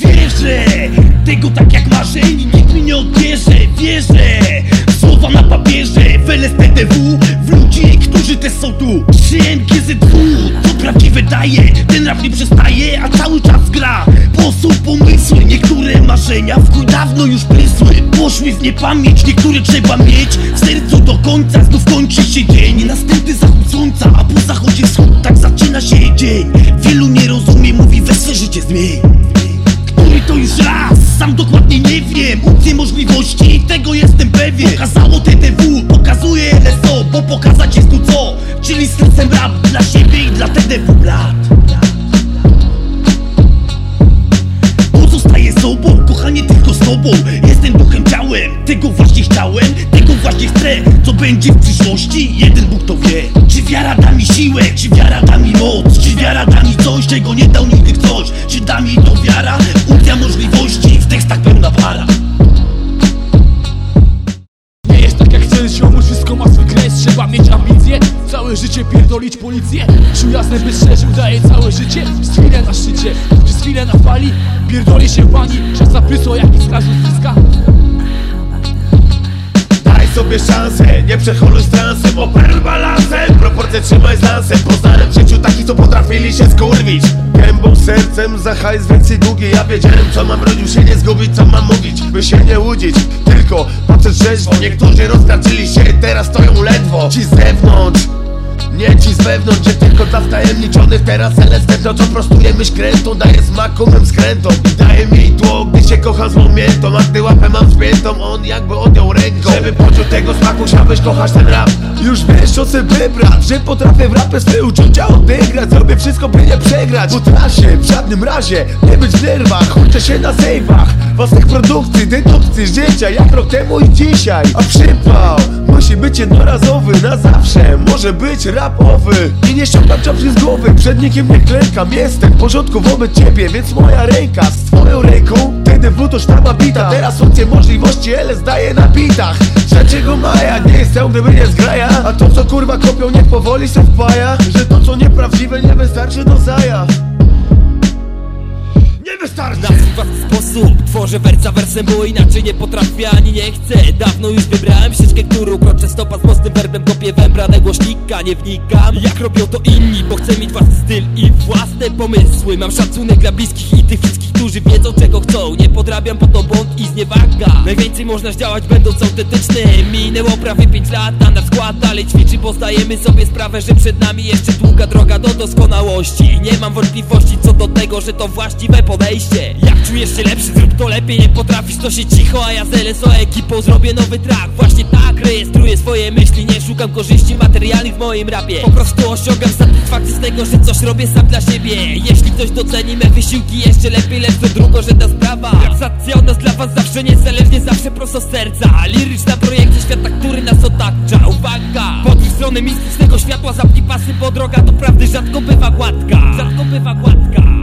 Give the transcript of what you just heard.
Wierzę, tego tak jak marzeń nikt mi nie odbierze. Wierzę, słowa na papierze W LSPDW, w ludzi, którzy też są tu. GZW, co prawdziwe daje Ten rap nie przestaje, a cały czas gra Posób pomysły, niektóre marzenia W chuj dawno już prysły. Poszły w niepamięć, niektóre trzeba mieć. W sercu do końca, znów kończy się dzień. Następny zachód słońca, a po zachodzie wschód Tak zaczyna się dzień. Wielu nie rozumie, mówi weź swe życie zmień. Który to już raz? Sam dokładnie nie wiem. Opcje możliwości, tego jestem pewien. Pokazało TDW, pokazuje LSO Bo pokazać jest tu co. Czyli z sercem rap tego właśnie chciałem Tego właśnie chcę, co będzie w przyszłości Jeden Bóg to wie. Czy wiara da mi siłę, czy wiara da mi moc? Czy wiara da mi coś, czego nie dał nigdy ktoś? Czy da mi to wiara, uncja możliwości W tekstach pełna para. Nie jest tak jak chcesz ziomuś, wszystko ma swój kres. Trzeba mieć ambicje, całe życie pierdolić policję. Czuł jasne by szczerze, udaje całe życie? Przez chwilę na szczycie, przez chwilę na fali? Pierdoli się pani, czas zaprysło jak i strażu Daj sobie szansę, nie przecholuj z transem Operuj balansem, proporcje trzymaj z lansem. Poznałem w życiu takich, co potrafili się skurwić. Gębą, sercem, za hajs więcej długi Ja wiedziałem co mam rodził się nie zgubić, co mam mówić By się nie łudzić, tylko patrzeć rzeźwo Niektórzy rozkraczyli się, teraz stoją ledwo. Ci z zewnątrz nie wewnątrz, gdzie tylko dla wtajemniczonych. Teraz LSD to co prostuje myśl krętą Daje smak umem skrętą I daje mi tło, gdy się kocham z momentą A gdy łapę mam spiętą, on jakby odjął ręką. Żeby poczuć tego smaku, musiałbyś kochać ten rap. Już wiesz o sobie wybrać, że potrafię w rapie swe uczucia odegrać. Zrobię wszystko, by nie przegrać. Po trasie, w żadnym razie, nie być w nerwach. Uczę się na sejwach, własnych produkcji, dedukcji Życia jak rok temu i dzisiaj. A przypał, musi być jednorazowy na zawsze. Może być rapowy I nie czapki z głowy Przed nikim nie klękam. Jestem w porządku wobec ciebie Więc moja ręka z twoją ręką. TDW to sztaba bita Teraz funkcje możliwości LS daje na bitach. 3 maja nie jest chciał gdyby nie zgraja? A to co kurwa kopią niech powoli se wpaja Że to co nieprawdziwe nie wystarczy do zajaw Nie wystarczy. Na swój sposób Tworzę wersa wersem, bo inaczej nie potrafię ani nie chcę. Dawno już wybrałem ścieżkę, którą kroczę stopa z mocnym werbem Kopię wębrane głośnika, nie wnikam. Jak robią to inni, bo chcę mieć własny styl i własne pomysły. Mam szacunek dla bliskich i tych wszystkich, którzy wiedzą czego chcą. Nie podrabiam po to błąd i zniewaga Najwięcej można zdziałać będąc autentycznym Minęło prawie 5 lat, a nasz skład dalej ćwiczy. Bo zdajemy sobie sprawę, że przed nami jeszcze długa droga do doskonałości. Nie mam wątpliwości co do tego, że to właściwe podejście Jak czujesz się lepszy, zrób to lepiej. Nie potrafisz, to się cicho, a ja z LSO ekipą zrobię nowy track. Właśnie tak rejestruję swoje myśli. Nie szukam korzyści materialnych w moim rapie. Po prostu osiągam satysfakcję z tego, że coś robię sam dla siebie. Jeśli ktoś doceni me wysiłki jeszcze lepiej Lecz to drugorzędna sprawa. Rapsacja od nas dla was zawsze niezależnie Zawsze prosto serca. Liryczna projekcie świata, który nas otacza. Uwaga! Po tej strony mistycznego światła Zapnij pasy, bo droga do prawdy rzadko bywa gładka. Rzadko bywa gładka